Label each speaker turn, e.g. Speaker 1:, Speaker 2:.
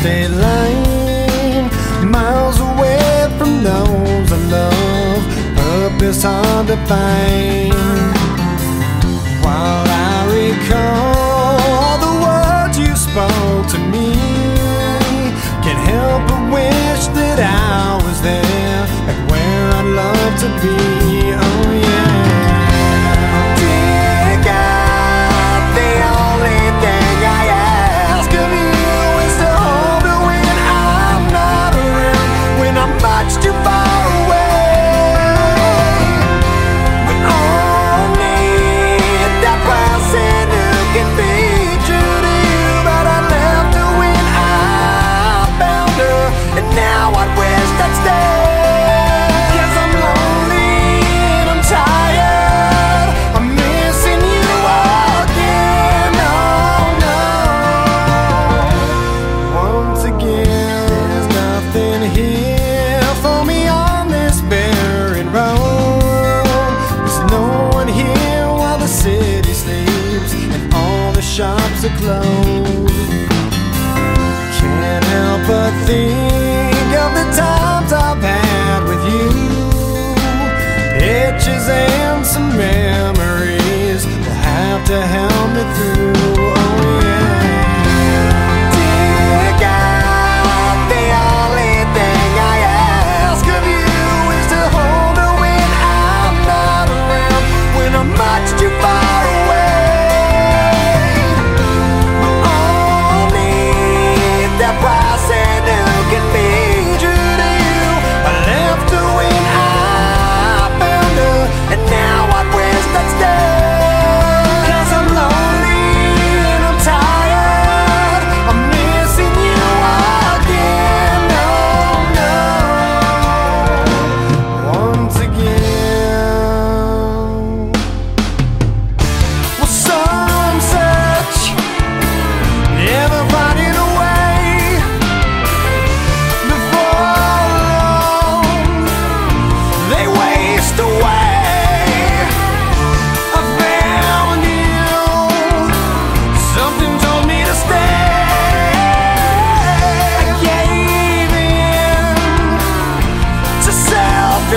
Speaker 1: state line, miles away from those I love. Purpose hard to find. While I recall all the words you spoke to me, can't help but wish that I was there and where I'd love to be. shops are closed. Can't help but think of the times I've had with you. Pictures and some memories will have to help me through.